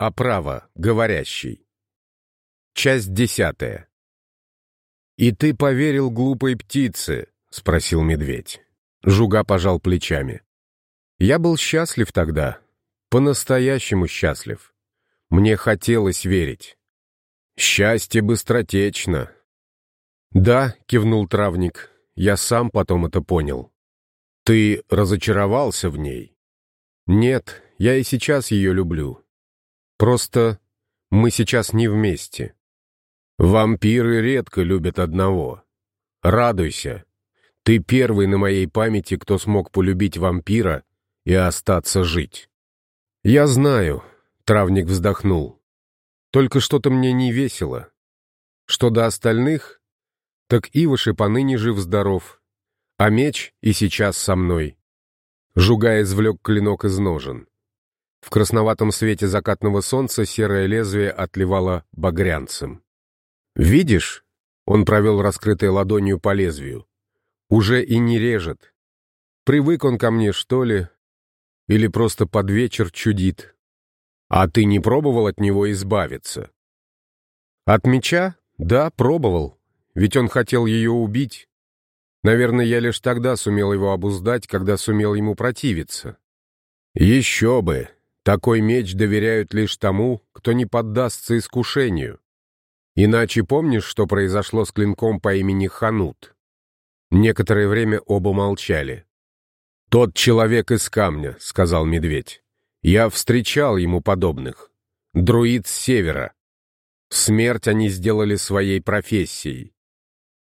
Оправа, говорящий. Часть десятая. «И ты поверил глупой птице?» — спросил медведь. Жуга пожал плечами. «Я был счастлив тогда. По-настоящему счастлив. Мне хотелось верить. Счастье быстротечно». «Да», — кивнул травник, — «я сам потом это понял». «Ты разочаровался в ней?» «Нет, я и сейчас ее люблю. Просто мы сейчас не вместе. Вампиры редко любят одного. Радуйся. Ты первый на моей памяти, кто смог полюбить вампира и остаться жить. Я знаю, травник вздохнул. Только что-то мне не весело. Что до остальных, так Иваши поныне жив-здоров, а меч и сейчас со мной. Жуга извлек клинок из ножен. В красноватом свете закатного солнца серое лезвие отливало багрянцем. «Видишь?» — он провел раскрытой ладонью по лезвию. «Уже и не режет. Привык он ко мне, что ли? Или просто под вечер чудит? А ты не пробовал от него избавиться?» «От меча? Да, пробовал. Ведь он хотел ее убить. Наверное, я лишь тогда сумел его обуздать, когда сумел ему противиться». «Еще бы!» Такой меч доверяют лишь тому, кто не поддастся искушению. Иначе помнишь, что произошло с клинком по имени Ханут? Некоторое время оба молчали. «Тот человек из камня», — сказал медведь. «Я встречал ему подобных. Друид с севера. Смерть они сделали своей профессией.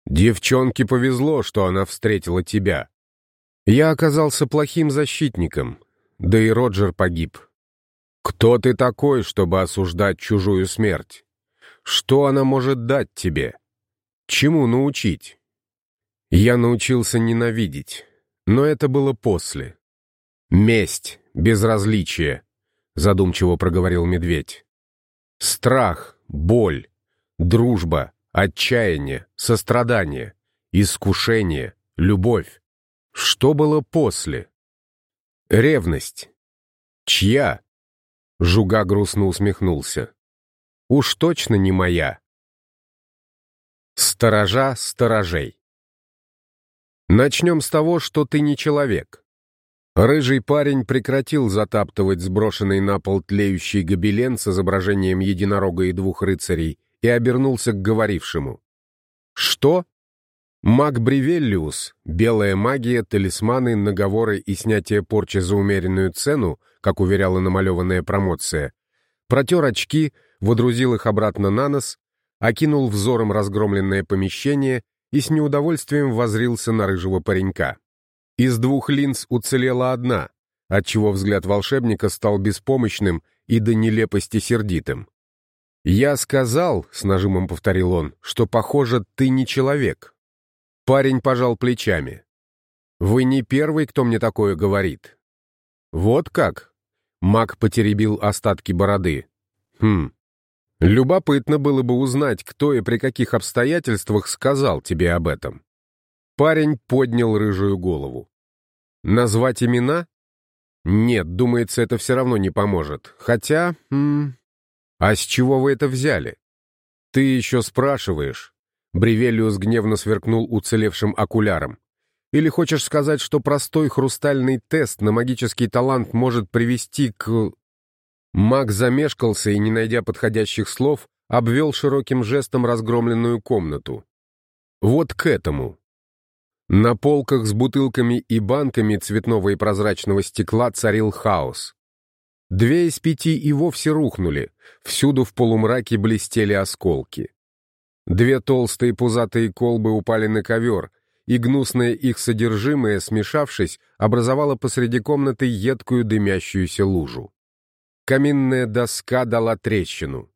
Девчонке повезло, что она встретила тебя. Я оказался плохим защитником, да и Роджер погиб. Кто ты такой, чтобы осуждать чужую смерть? Что она может дать тебе? Чему научить? Я научился ненавидеть, но это было после. Месть, безразличие, задумчиво проговорил медведь. Страх, боль, дружба, отчаяние, сострадание, искушение, любовь. Что было после? Ревность. Чья? Жуга грустно усмехнулся. «Уж точно не моя». Сторожа сторожей. Начнем с того, что ты не человек. Рыжий парень прекратил затаптывать сброшенный на пол тлеющий гобелен с изображением единорога и двух рыцарей и обернулся к говорившему. «Что?» Маг Бревеллиус, белая магия, талисманы, наговоры и снятие порчи за умеренную цену, как уверяла намалеванная промоция, протер очки, водрузил их обратно на нос, окинул взором разгромленное помещение и с неудовольствием возрился на рыжего паренька. Из двух линз уцелела одна, отчего взгляд волшебника стал беспомощным и до нелепости сердитым. «Я сказал», — с нажимом повторил он, — «что, похоже, ты не человек». Парень пожал плечами. «Вы не первый, кто мне такое говорит». «Вот как?» Маг потеребил остатки бороды. «Хм. Любопытно было бы узнать, кто и при каких обстоятельствах сказал тебе об этом». Парень поднял рыжую голову. «Назвать имена?» «Нет, думается, это все равно не поможет. Хотя... -м, а с чего вы это взяли?» «Ты еще спрашиваешь?» Бревелиус гневно сверкнул уцелевшим окуляром. «Или хочешь сказать, что простой хрустальный тест на магический талант может привести к...» Маг замешкался и, не найдя подходящих слов, обвел широким жестом разгромленную комнату. «Вот к этому». На полках с бутылками и банками цветного и прозрачного стекла царил хаос. Две из пяти и вовсе рухнули, всюду в полумраке блестели осколки. Две толстые пузатые колбы упали на ковер, и гнусное их содержимое, смешавшись, образовало посреди комнаты едкую дымящуюся лужу. Каминная доска дала трещину.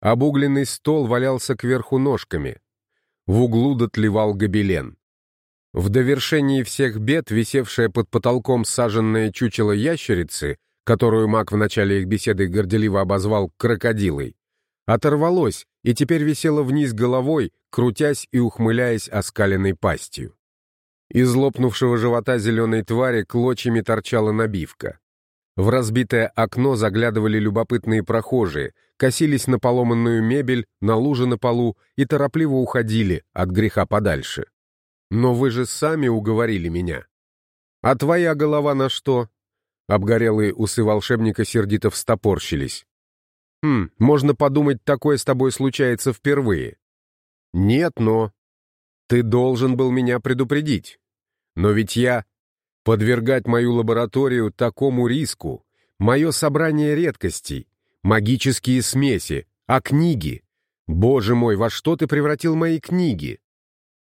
Обугленный стол валялся кверху ножками. В углу дотлевал гобелен. В довершении всех бед, висевшее под потолком саженное чучело ящерицы, которую маг в начале их беседы горделиво обозвал «крокодилой», оторвалось и теперь висело вниз головой, крутясь и ухмыляясь оскаленной пастью. Из лопнувшего живота зеленой твари клочьями торчала набивка. В разбитое окно заглядывали любопытные прохожие, косились на поломанную мебель, на лужи на полу и торопливо уходили от греха подальше. «Но вы же сами уговорили меня». «А твоя голова на что?» Обгорелые усы волшебника сердито встопорщились. «Хм, можно подумать, такое с тобой случается впервые». «Нет, но...» «Ты должен был меня предупредить. Но ведь я подвергать мою лабораторию такому риску, мое собрание редкостей, магические смеси, а книги. Боже мой, во что ты превратил мои книги?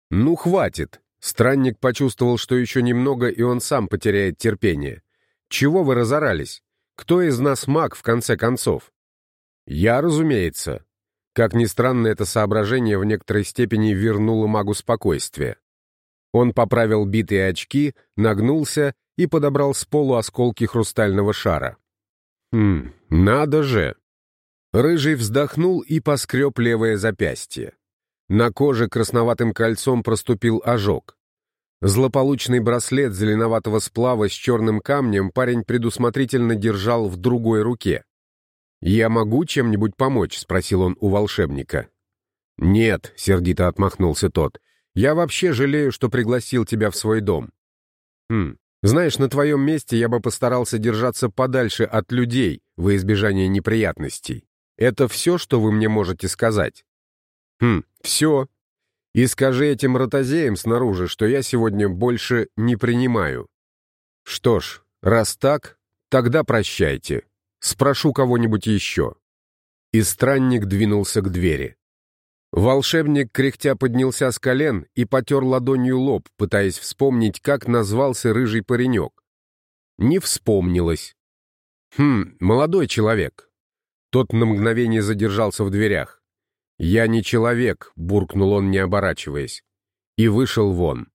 Ну, хватит. Странник почувствовал, что еще немного, и он сам потеряет терпение. Чего вы разорались? Кто из нас маг, в конце концов? Я, разумеется. Как ни странно, это соображение в некоторой степени вернуло магу спокойствие. Он поправил битые очки, нагнулся и подобрал с полу осколки хрустального шара. «Хм, надо же!» Рыжий вздохнул и поскреб левое запястье. На коже красноватым кольцом проступил ожог. Злополучный браслет зеленоватого сплава с черным камнем парень предусмотрительно держал в другой руке. «Я могу чем-нибудь помочь?» — спросил он у волшебника. «Нет», — сердито отмахнулся тот, я вообще жалею, что пригласил тебя в свой дом. Хм, знаешь, на твоем месте я бы постарался держаться подальше от людей во избежание неприятностей. Это все, что вы мне можете сказать? Хм, все. И скажи этим ротозеям снаружи, что я сегодня больше не принимаю. Что ж, раз так, тогда прощайте. Спрошу кого-нибудь еще. И странник двинулся к двери. Волшебник кряхтя поднялся с колен и потер ладонью лоб, пытаясь вспомнить, как назвался рыжий паренек. Не вспомнилось. «Хм, молодой человек». Тот на мгновение задержался в дверях. «Я не человек», — буркнул он, не оборачиваясь. И вышел вон.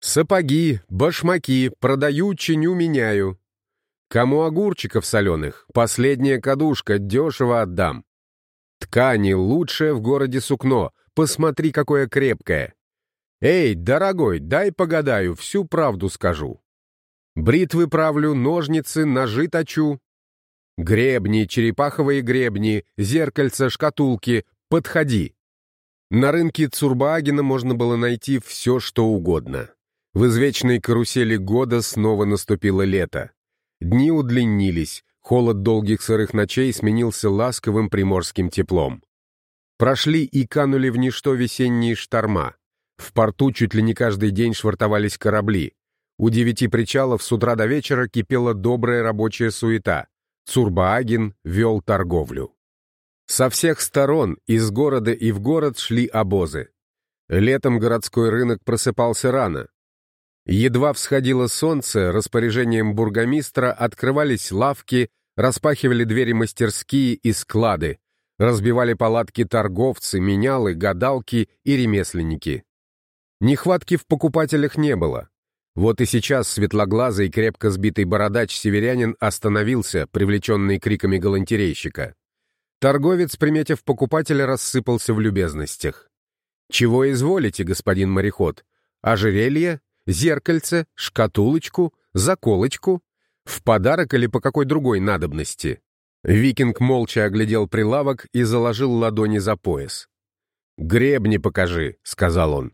«Сапоги, башмаки, продаю, чиню, меняю. Кому огурчиков соленых? Последняя кадушка, дешево отдам. Ткани лучшее в городе сукно. Посмотри, какое крепкое. Эй, дорогой, дай погадаю, всю правду скажу. Бритвы правлю, ножницы, ножи точу. Гребни, черепаховые гребни, зеркальца, шкатулки. Подходи. На рынке Цурбаагена можно было найти все, что угодно. В извечной карусели года снова наступило лето. Дни удлинились, Холод долгих сырых ночей сменился ласковым приморским теплом. Прошли и канули в ничто весенние шторма. В порту чуть ли не каждый день швартовались корабли. У девяти причалов с утра до вечера кипела добрая рабочая суета. Цурбааген вел торговлю. Со всех сторон, из города и в город шли обозы. Летом городской рынок просыпался рано. Едва всходило солнце, распоряжением бургомистра открывались лавки, распахивали двери мастерские и склады, разбивали палатки торговцы, менялы, гадалки и ремесленники. Нехватки в покупателях не было. Вот и сейчас светлоглазый, крепко сбитый бородач-северянин остановился, привлеченный криками галантерейщика. Торговец, приметив покупателя, рассыпался в любезностях. «Чего изволите, господин мореход? Ожерелье? Зеркальце, шкатулочку, заколочку, в подарок или по какой другой надобности. Викинг молча оглядел прилавок и заложил ладони за пояс. «Гребни покажи», — сказал он.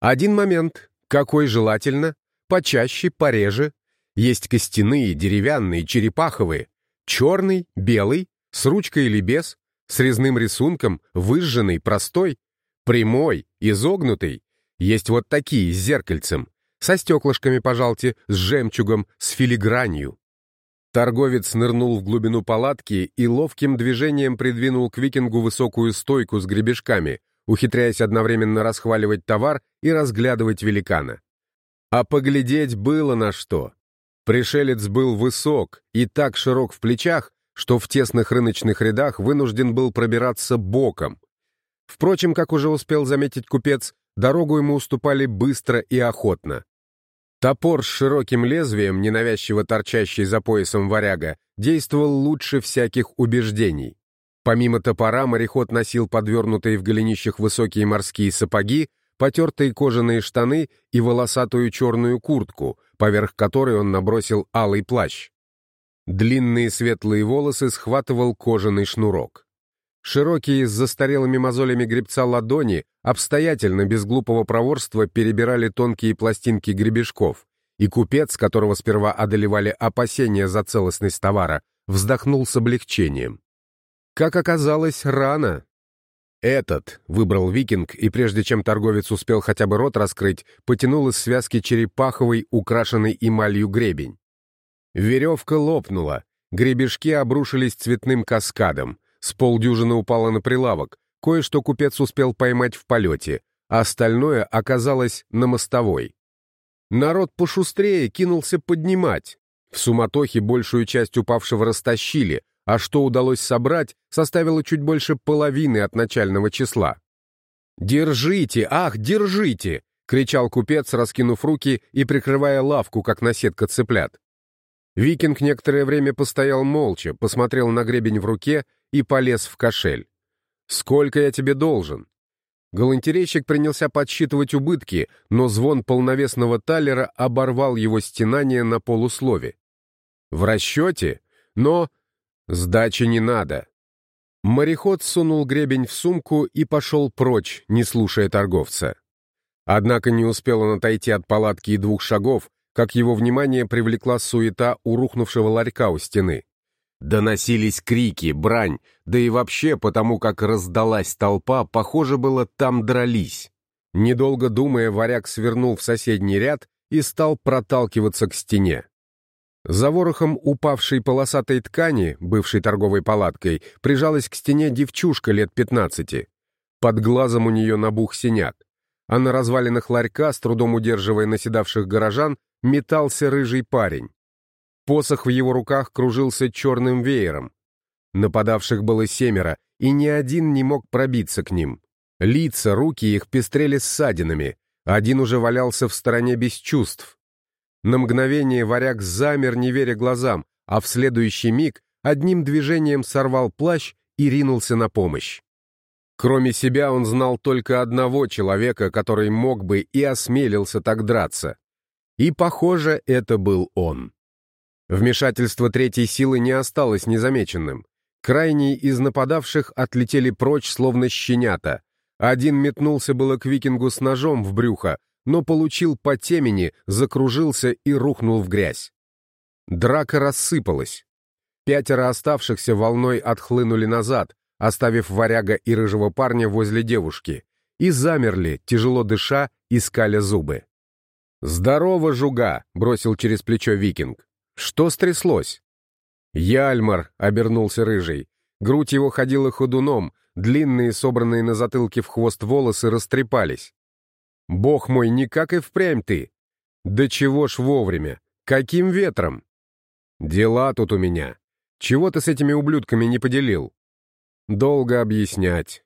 «Один момент. Какой желательно? Почаще, пореже. Есть костяные, деревянные, черепаховые. Черный, белый, с ручкой или без, с резным рисунком, выжженный, простой, прямой, изогнутый. Есть вот такие, с зеркальцем. Со стеклышками, пожалуйте, с жемчугом, с филигранью. Торговец нырнул в глубину палатки и ловким движением придвинул к викингу высокую стойку с гребешками, ухитряясь одновременно расхваливать товар и разглядывать великана. А поглядеть было на что. Пришелец был высок и так широк в плечах, что в тесных рыночных рядах вынужден был пробираться боком. Впрочем, как уже успел заметить купец, дорогу ему уступали быстро и охотно. Топор с широким лезвием, ненавязчиво торчащий за поясом варяга, действовал лучше всяких убеждений. Помимо топора мореход носил подвернутые в голенищах высокие морские сапоги, потертые кожаные штаны и волосатую черную куртку, поверх которой он набросил алый плащ. Длинные светлые волосы схватывал кожаный шнурок. Широкие с застарелыми мозолями гребца ладони обстоятельно, без глупого проворства, перебирали тонкие пластинки гребешков, и купец, которого сперва одолевали опасения за целостность товара, вздохнул с облегчением. Как оказалось, рано. «Этот», — выбрал викинг, и прежде чем торговец успел хотя бы рот раскрыть, потянул из связки черепаховый, украшенный эмалью гребень. Веревка лопнула, гребешки обрушились цветным каскадом, с полдюжины упало на прилавок, кое-что купец успел поймать в полете, а остальное оказалось на мостовой. Народ пошустрее кинулся поднимать. В суматохе большую часть упавшего растащили, а что удалось собрать, составило чуть больше половины от начального числа. «Держите! Ах, держите!» — кричал купец, раскинув руки и прикрывая лавку, как наседка цыплят. Викинг некоторое время постоял молча, посмотрел на гребень в руке и полез в кошель. «Сколько я тебе должен?» Галантерейщик принялся подсчитывать убытки, но звон полновесного талера оборвал его стенание на полуслове. «В расчете? Но сдачи не надо». Мореход сунул гребень в сумку и пошел прочь, не слушая торговца. Однако не успел он отойти от палатки и двух шагов, как его внимание привлекла суета у рухнувшего ларька у стены. Доносились крики, брань, да и вообще, потому как раздалась толпа, похоже было, там дрались. Недолго думая, варяг свернул в соседний ряд и стал проталкиваться к стене. За ворохом упавшей полосатой ткани, бывшей торговой палаткой, прижалась к стене девчушка лет пятнадцати. Под глазом у нее набух синяк, а на развалинах ларька, с трудом удерживая наседавших горожан, метался рыжий парень. Посох в его руках кружился черным веером. Нападавших было семеро, и ни один не мог пробиться к ним. Лица, руки их пестрели ссадинами, один уже валялся в стороне без чувств. На мгновение варяг замер, не веря глазам, а в следующий миг одним движением сорвал плащ и ринулся на помощь. Кроме себя он знал только одного человека, который мог бы и осмелился так драться. И, похоже, это был он. Вмешательство третьей силы не осталось незамеченным. Крайние из нападавших отлетели прочь, словно щенята. Один метнулся было к викингу с ножом в брюхо, но получил по темени, закружился и рухнул в грязь. Драка рассыпалась. Пятеро оставшихся волной отхлынули назад, оставив варяга и рыжего парня возле девушки, и замерли, тяжело дыша, искали зубы. «Здорово, жуга!» — бросил через плечо викинг. «Что стряслось?» «Яльмар!» — обернулся рыжий. Грудь его ходила ходуном, длинные, собранные на затылке в хвост волосы растрепались. «Бог мой, никак и впрямь ты!» «Да чего ж вовремя? Каким ветром?» «Дела тут у меня. Чего ты с этими ублюдками не поделил?» «Долго объяснять».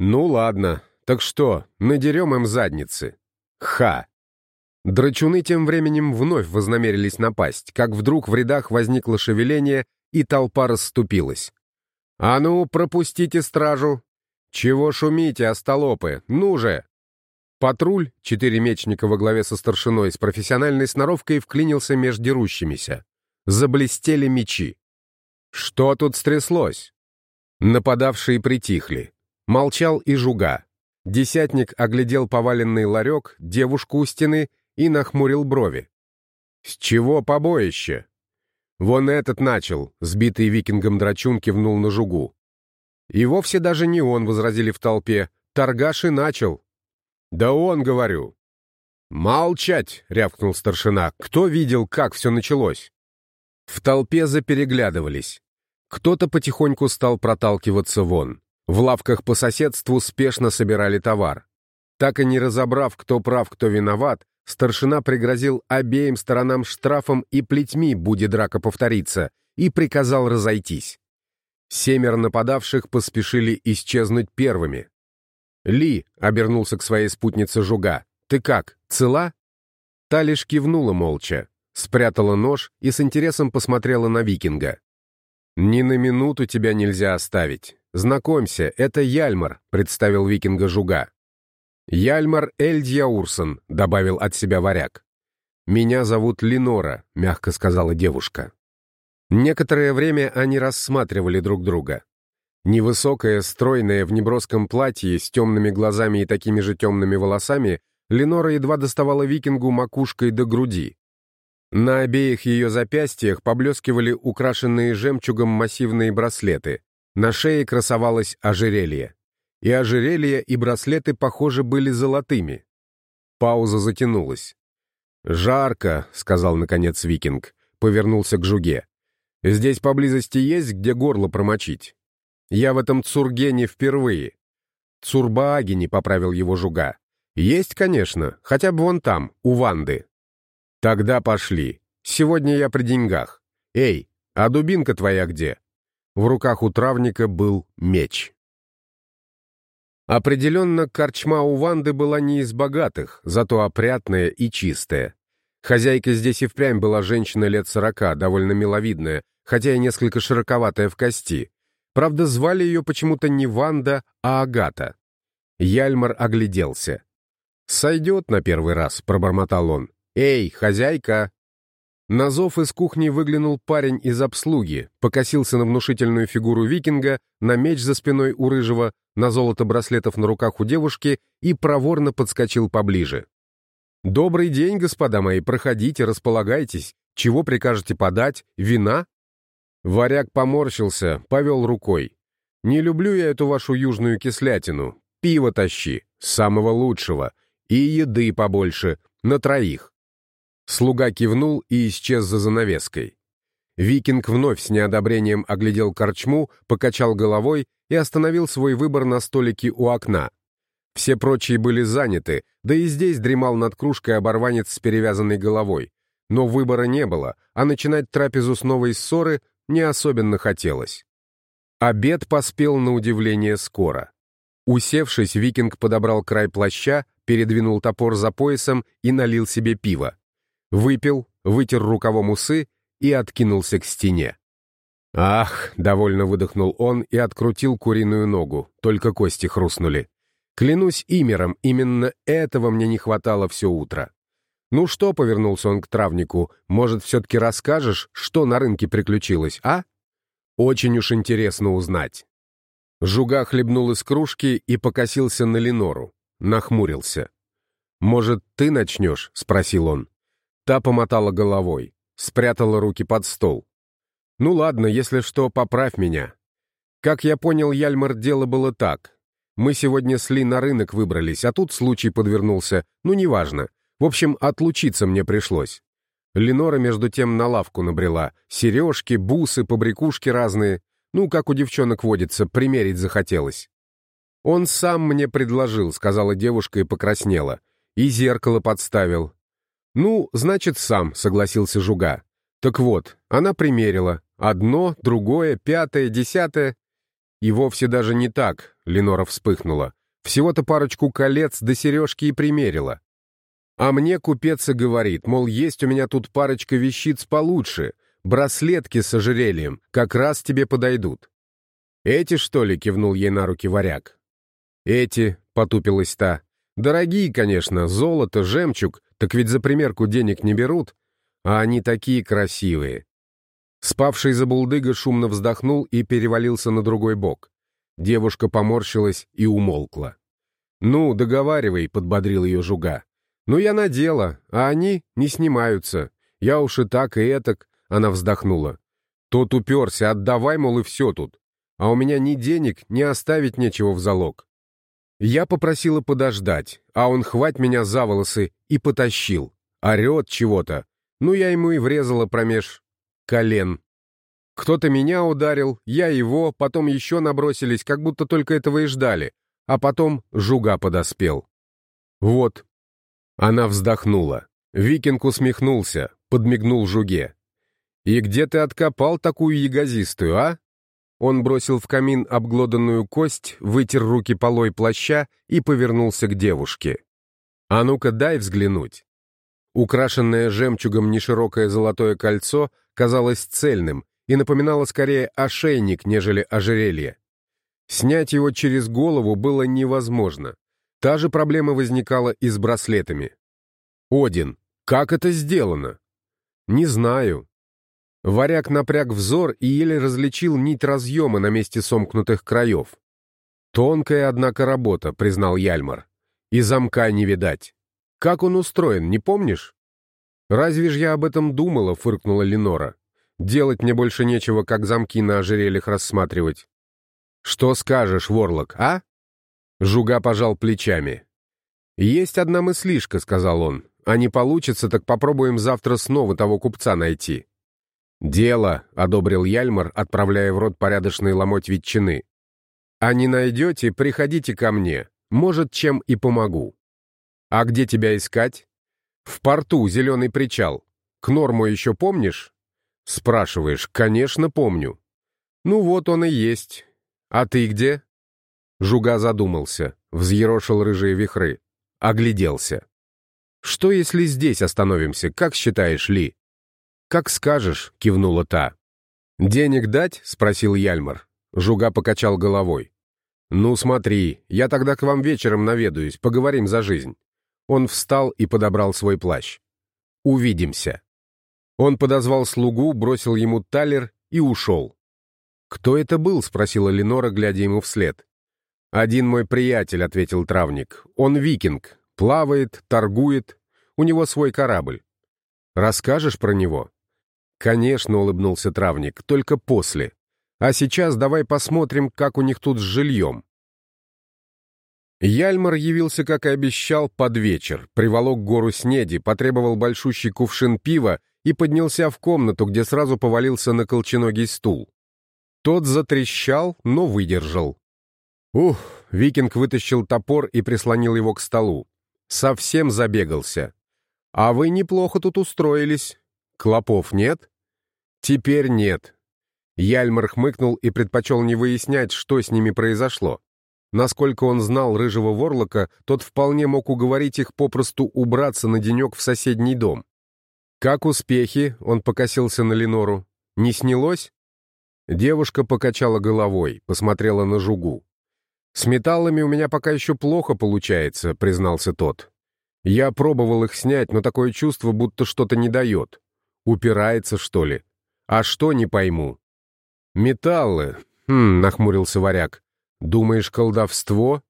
«Ну ладно, так что, надерем им задницы?» «Ха!» Драчуны тем временем вновь вознамерились напасть, как вдруг в рядах возникло шевеление, и толпа расступилась. «А ну, пропустите стражу!» «Чего шумите, остолопы? Ну же!» Патруль, четыре мечника во главе со старшиной, с профессиональной сноровкой вклинился между дерущимися. Заблестели мечи. Что тут стряслось? Нападавшие притихли. Молчал и жуга. Десятник оглядел поваленный ларек, девушку у стены и нахмурил брови. «С чего побоище?» «Вон этот начал», — сбитый викингом драчун кивнул на жугу. «И вовсе даже не он», — возразили в толпе. «Торгаш и начал». «Да он, говорю». «Молчать!» — рявкнул старшина. «Кто видел, как все началось?» В толпе запереглядывались. Кто-то потихоньку стал проталкиваться вон. В лавках по соседству спешно собирали товар. Так и не разобрав, кто прав, кто виноват, Старшина пригрозил обеим сторонам штрафом и плетьми, будет драка повториться, и приказал разойтись. Семеро нападавших поспешили исчезнуть первыми. «Ли», — обернулся к своей спутнице Жуга, — «ты как, цела?» Та лишь кивнула молча, спрятала нож и с интересом посмотрела на викинга. «Ни на минуту тебя нельзя оставить. Знакомься, это Яльмар», — представил викинга Жуга. «Яльмар Эльдьяурсон», — добавил от себя варяг. «Меня зовут Ленора», — мягко сказала девушка. Некоторое время они рассматривали друг друга. Невысокая, стройная, в неброском платье, с темными глазами и такими же темными волосами, Ленора едва доставала викингу макушкой до груди. На обеих ее запястьях поблескивали украшенные жемчугом массивные браслеты. На шее красовалось ожерелье. И ожерелье, и браслеты, похоже, были золотыми. Пауза затянулась. «Жарко», — сказал, наконец, викинг, повернулся к жуге. Здесь поблизости есть, где горло промочить? Я в этом цурге не впервые. Цурбаагине, поправил его жуга. Есть, конечно, хотя бы вон там, у Ванды. Тогда пошли. Сегодня я при деньгах. Эй, а дубинка твоя где? В руках у травника был меч. Определенно, корчма у Ванды была не из богатых, зато опрятная и чистая. Хозяйка здесь и впрямь была женщина лет сорока, довольно миловидная, хотя и несколько широковатая в кости. Правда, звали ее почему-то не Ванда, а Агата. Яльмар огляделся. «Сойдет на первый раз», — пробормотал он. «Эй, хозяйка!» На зов из кухни выглянул парень из обслуги, покосился на внушительную фигуру викинга, на меч за спиной у рыжего, на золото браслетов на руках у девушки и проворно подскочил поближе. «Добрый день, господа мои, проходите, располагайтесь. Чего прикажете подать? Вина?» Варяг поморщился, повел рукой. «Не люблю я эту вашу южную кислятину. Пиво тащи, самого лучшего. И еды побольше, на троих». Слуга кивнул и исчез за занавеской. Викинг вновь с неодобрением оглядел корчму, покачал головой и остановил свой выбор на столике у окна. Все прочие были заняты, да и здесь дремал над кружкой оборванец с перевязанной головой. Но выбора не было, а начинать трапезу с новой ссоры не особенно хотелось. Обед поспел на удивление скоро. Усевшись, викинг подобрал край плаща, передвинул топор за поясом и налил себе пиво. Выпил, вытер рукавом усы и откинулся к стене. «Ах!» — довольно выдохнул он и открутил куриную ногу, только кости хрустнули. «Клянусь имером, именно этого мне не хватало все утро. «Ну что?» — повернулся он к травнику. «Может, все-таки расскажешь, что на рынке приключилось, а? Очень уж интересно узнать». Жуга хлебнул из кружки и покосился на Ленору. Нахмурился. «Может, ты начнешь?» — спросил он. Та помотала головой, спрятала руки под стол. «Ну ладно, если что, поправь меня». Как я понял, Яльмар, дело было так. Мы сегодня с Ли на рынок выбрались, а тут случай подвернулся. Ну, неважно. В общем, отлучиться мне пришлось. Ленора, между тем, на лавку набрела. Сережки, бусы, побрякушки разные. Ну, как у девчонок водится, примерить захотелось. «Он сам мне предложил», — сказала девушка и покраснела. «И зеркало подставил». «Ну, значит, сам», — согласился Жуга. «Так вот, она примерила. Одно, другое, пятое, десятое». «И вовсе даже не так», — Ленора вспыхнула. «Всего-то парочку колец до сережки и примерила. А мне купец и говорит, мол, есть у меня тут парочка вещиц получше, браслетки с ожерельем, как раз тебе подойдут. «Эти, что ли?» — кивнул ей на руки варяг. «Эти», — потупилась та. «Дорогие, конечно, золото, жемчуг, так ведь за примерку денег не берут, а они такие красивые». Спавший за булдыга шумно вздохнул и перевалился на другой бок. Девушка поморщилась и умолкла. «Ну, договаривай», — подбодрил ее жуга. «Ну, я надела, а они не снимаются. Я уж и так, и этак», — она вздохнула. «Тот уперся, отдавай, мол, и все тут. А у меня ни денег, ни оставить нечего в залог». Я попросила подождать, а он хвать меня за волосы и потащил. Орет чего-то. Ну, я ему и врезала промеж колен. Кто-то меня ударил, я его, потом еще набросились, как будто только этого и ждали. А потом жуга подоспел. Вот, она вздохнула. Викинг усмехнулся, подмигнул жуге. «И где ты откопал такую ягозистую, а?» Он бросил в камин обглоданную кость, вытер руки полой плаща и повернулся к девушке. «А ну-ка дай взглянуть». Украшенное жемчугом неширокое золотое кольцо казалось цельным и напоминало скорее ошейник, нежели ожерелье. Снять его через голову было невозможно. Та же проблема возникала и с браслетами. «Один», Как это сделано? Не знаю. Варяг напряг взор и еле различил нить разъема на месте сомкнутых краев. «Тонкая, однако, работа», — признал Яльмар. «И замка не видать. Как он устроен, не помнишь?» «Разве ж я об этом думала?» — фыркнула Ленора. «Делать мне больше нечего, как замки на ожерельях рассматривать». «Что скажешь, Ворлок, а?» Жуга пожал плечами. «Есть одна мыслишка», — сказал он. «А не получится, так попробуем завтра снова того купца найти». «Дело», — одобрил Яльмар, отправляя в рот порядочный ломоть ветчины. «А не найдете, приходите ко мне. Может, чем и помогу». «А где тебя искать?» «В порту, зеленый причал. К норму еще помнишь?» «Спрашиваешь, конечно, помню». «Ну вот он и есть. А ты где?» Жуга задумался, взъерошил рыжие вихры, огляделся. «Что, если здесь остановимся, как считаешь, Ли?» «Как скажешь», — кивнула та. «Денег дать?» — спросил Яльмар. Жуга покачал головой. «Ну, смотри, я тогда к вам вечером наведаюсь, поговорим за жизнь». Он встал и подобрал свой плащ. «Увидимся». Он подозвал слугу, бросил ему талер и ушел. «Кто это был?» — спросила Ленора, глядя ему вслед. «Один мой приятель», — ответил травник. «Он викинг, плавает, торгует, у него свой корабль. Расскажешь про него?» «Конечно», — улыбнулся травник, — «только после. А сейчас давай посмотрим, как у них тут с жильем». Яльмар явился, как и обещал, под вечер, приволок гору снеди, потребовал большущий кувшин пива и поднялся в комнату, где сразу повалился на колченогий стул. Тот затрещал, но выдержал. Ух, викинг вытащил топор и прислонил его к столу. Совсем забегался. «А вы неплохо тут устроились. Клопов нет?» Теперь нет. Яльмар хмыкнул и предпочел не выяснять, что с ними произошло. Насколько он знал рыжего ворлока, тот вполне мог уговорить их попросту убраться на денек в соседний дом. «Как успехи?» — он покосился на Ленору. «Не снялось?» Девушка покачала головой, посмотрела на жугу. «С металлами у меня пока еще плохо получается», — признался тот. «Я пробовал их снять, но такое чувство, будто что-то не дает. Упирается, что ли?» «А что, не пойму?» «Металлы», — хм, нахмурился варяг. «Думаешь, колдовство?»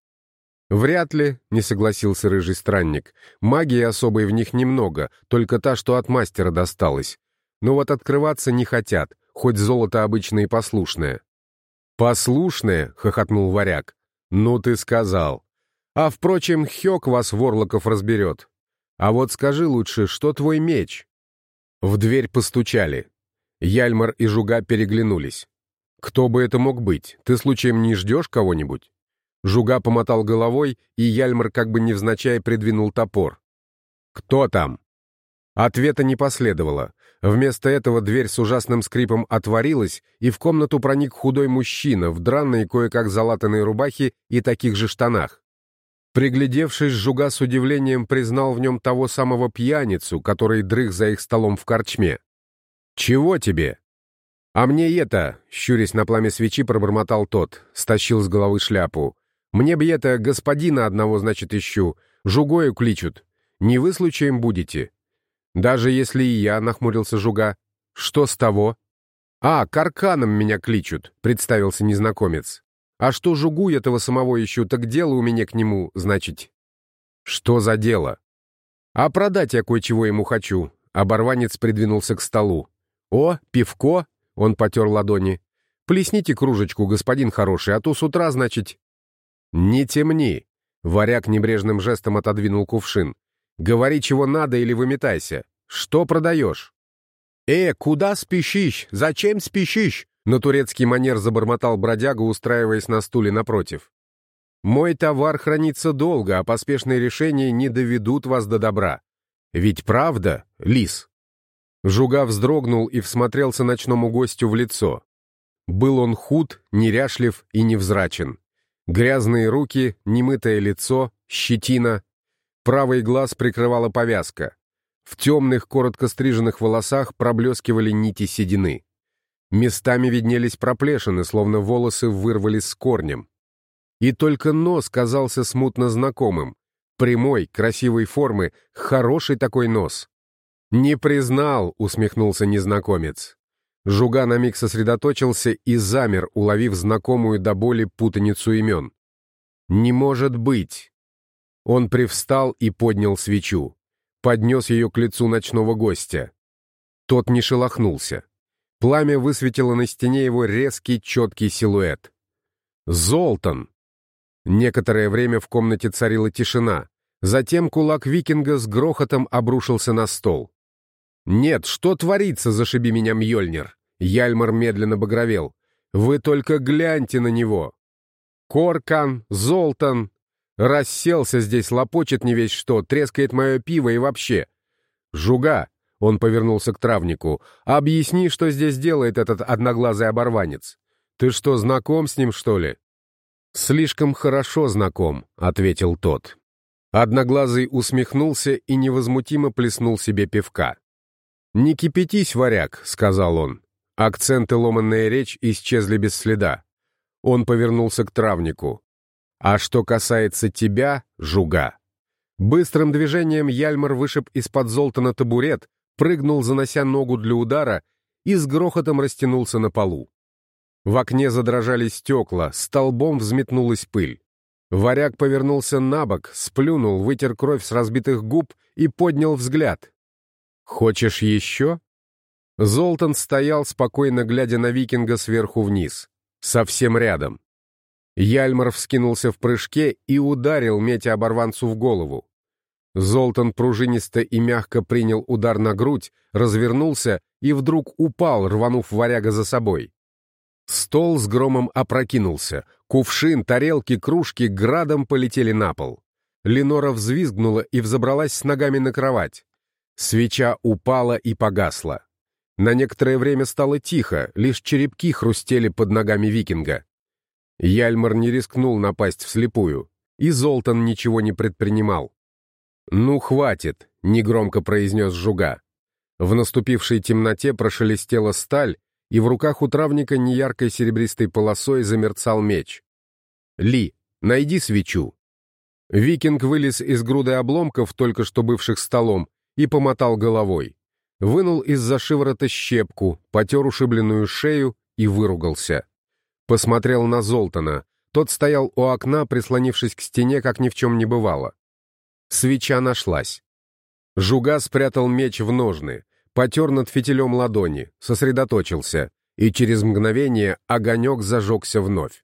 «Вряд ли», — не согласился рыжий странник. «Магии особой в них немного, только та, что от мастера досталась. Но вот открываться не хотят, хоть золото обычное и послушное». «Послушное?» — хохотнул варяг. «Ну ты сказал. А, впрочем, Хёк вас, ворлоков, разберет. А вот скажи лучше, что твой меч?» В дверь постучали. Яльмар и Жуга переглянулись. «Кто бы это мог быть? Ты случаем не ждешь кого-нибудь?» Жуга помотал головой, и Яльмар как бы невзначай придвинул топор. «Кто там?» Ответа не последовало. Вместо этого дверь с ужасным скрипом отворилась, и в комнату проник худой мужчина в дранной кое-как залатанной рубахе и таких же штанах. Приглядевшись, Жуга с удивлением признал в нем того самого пьяницу, который дрых за их столом в корчме. «Чего тебе?» «А мне это...» — щурясь на пламя свечи, пробормотал тот, стащил с головы шляпу. «Мне бы это господина одного, значит, ищу. Жугою кличут. Не вы случаем будете?» «Даже если и я», — нахмурился Жуга. «Что с того?» «А, Карканом меня кличут», — представился незнакомец. «А что Жугу этого самого ищу, так дело у меня к нему, значит». «Что за дело?» «А продать я кое-чего ему хочу». Оборванец придвинулся к столу. «О, пивко!» — он потер ладони. «Плесните кружечку, господин хороший, а то с утра, значит...» «Не темни!» — варяг небрежным жестом отодвинул кувшин. «Говори, чего надо, или выметайся. Что продаешь?» «Э, куда спешишь? Зачем спешишь?» На турецкий манер забормотал бродяга, устраиваясь на стуле напротив. «Мой товар хранится долго, а поспешные решения не доведут вас до добра. Ведь правда, лис?» Жуга вздрогнул и всмотрелся ночному гостю в лицо. Был он худ, неряшлив и невзрачен. Грязные руки, немытое лицо, щетина. Правый глаз прикрывала повязка. В темных, коротко стриженных волосах проблескивали нити седины. Местами виднелись проплешины, словно волосы вырвались с корнем. И только нос казался смутно знакомым. Прямой, красивой формы, хороший такой нос. «Не признал», — усмехнулся незнакомец. Жуга на миг сосредоточился и замер, уловив знакомую до боли путаницу имен. «Не может быть!» Он привстал и поднял свечу. Поднес ее к лицу ночного гостя. Тот не шелохнулся. Пламя высветило на стене его резкий, четкий силуэт. «Золтан!» Некоторое время в комнате царила тишина. Затем кулак викинга с грохотом обрушился на стол. «Нет, что творится, зашиби меня, Мьёльнир!» Яльмар медленно багровел. «Вы только гляньте на него!» Коркан, Золтан, расселся здесь, лопочет не весь что, трескает мое пиво и вообще. «Жуга!» — он повернулся к травнику. «Объясни, что здесь делает этот одноглазый оборванец. Ты что, знаком с ним, что ли?» «Слишком хорошо знаком», — ответил тот. Одноглазый усмехнулся и невозмутимо плеснул себе пивка. «Не кипятись, варяг», — сказал он. Акцент и ломанная речь исчезли без следа. Он повернулся к травнику. «А что касается тебя, жуга...» Быстрым движением Яльмар вышиб из-под Золтана табурет, прыгнул, занося ногу для удара, и с грохотом растянулся на полу. В окне задрожали стекла, столбом взметнулась пыль. Варяг повернулся на бок, сплюнул, вытер кровь с разбитых губ и поднял взгляд. «Хочешь еще?» Золтан стоял, спокойно глядя на викинга сверху вниз, совсем рядом. Яльмар вскинулся в прыжке и ударил метя оборванцу в голову. Золтан пружинисто и мягко принял удар на грудь, развернулся и вдруг упал, рванув варяга за собой. Стол с громом опрокинулся. Кувшин, тарелки, кружки градом полетели на пол. Ленора взвизгнула и взобралась с ногами на кровать. Свеча упала и погасла. На некоторое время стало тихо, лишь черепки хрустели под ногами викинга. Яльмар не рискнул напасть вслепую, и Золтан ничего не предпринимал. «Ну, хватит», — негромко произнес Жуга. В наступившей темноте прошелестела сталь, и в руках у травника неяркой серебристой полосой замерцал меч. «Ли, найди свечу». Викинг вылез из груды обломков, только что бывших столом, и помотал головой. Вынул из-за шиворота щепку, потер ушибленную шею и выругался. Посмотрел на Золтана. Тот стоял у окна, прислонившись к стене, как ни в чем не бывало. Свеча нашлась. Жуга спрятал меч в ножны, потер над фитилем ладони, сосредоточился, и через мгновение огонек зажегся вновь.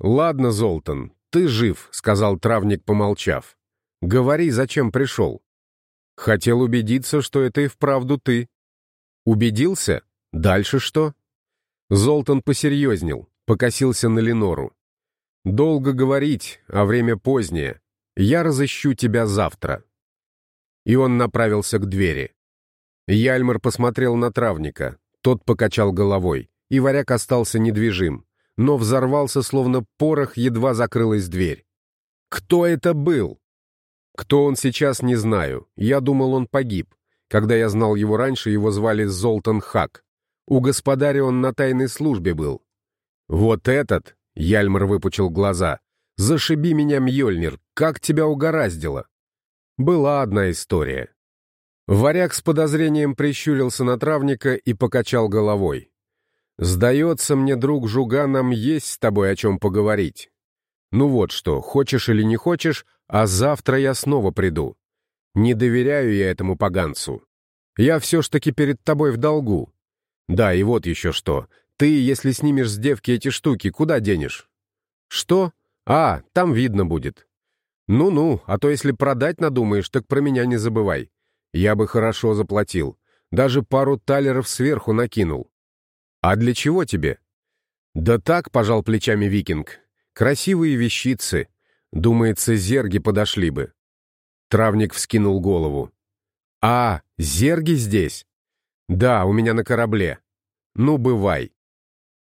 «Ладно, Золтан, ты жив», — сказал травник, помолчав. «Говори, зачем пришел?» «Хотел убедиться, что это и вправду ты». «Убедился? Дальше что?» Золтан посерьезнел, покосился на Ленору. «Долго говорить, а время позднее. Я разыщу тебя завтра». И он направился к двери. Яльмар посмотрел на травника. Тот покачал головой, и варяг остался недвижим, но взорвался, словно порох, едва закрылась дверь. «Кто это был?» «Кто он сейчас, не знаю. Я думал, он погиб. Когда я знал его раньше, его звали Золтан Хак. У господаря он на тайной службе был». «Вот этот?» — Яльмар выпучил глаза. «Зашиби меня, Мьёльнир, как тебя угораздило?» Была одна история. Варяг с подозрением прищурился на травника и покачал головой. «Сдается мне, друг Жуга, нам есть с тобой о чем поговорить. Ну вот что, хочешь или не хочешь, а завтра я снова приду. Не доверяю я этому поганцу. Я все ж таки перед тобой в долгу. Да, и вот еще что. Ты, если снимешь с девки эти штуки, куда денешь?» «Что? А, там видно будет». «Ну-ну, а то если продать надумаешь, так про меня не забывай. Я бы хорошо заплатил. Даже пару талеров сверху накинул. А для чего тебе? Да так, пожал плечами викинг. Красивые вещицы. Думается, зерги подошли бы. Травник вскинул голову. А, зерги здесь? Да, у меня на корабле. Ну, бывай.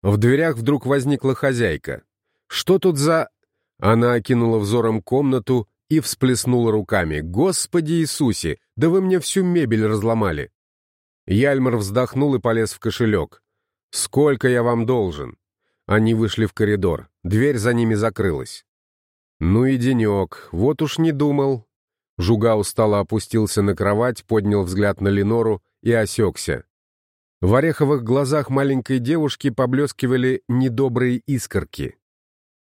В дверях вдруг возникла хозяйка. Что тут за... Она окинула взором комнату и всплеснула руками. «Господи Иисусе! Да вы мне всю мебель разломали!» Яльмар вздохнул и полез в кошелек. «Сколько я вам должен?» Они вышли в коридор. Дверь за ними закрылась. «Ну и денек. Вот уж не думал». Жуга устало опустился на кровать, поднял взгляд на Ленору и осекся. В ореховых глазах маленькой девушки поблескивали недобрые искорки.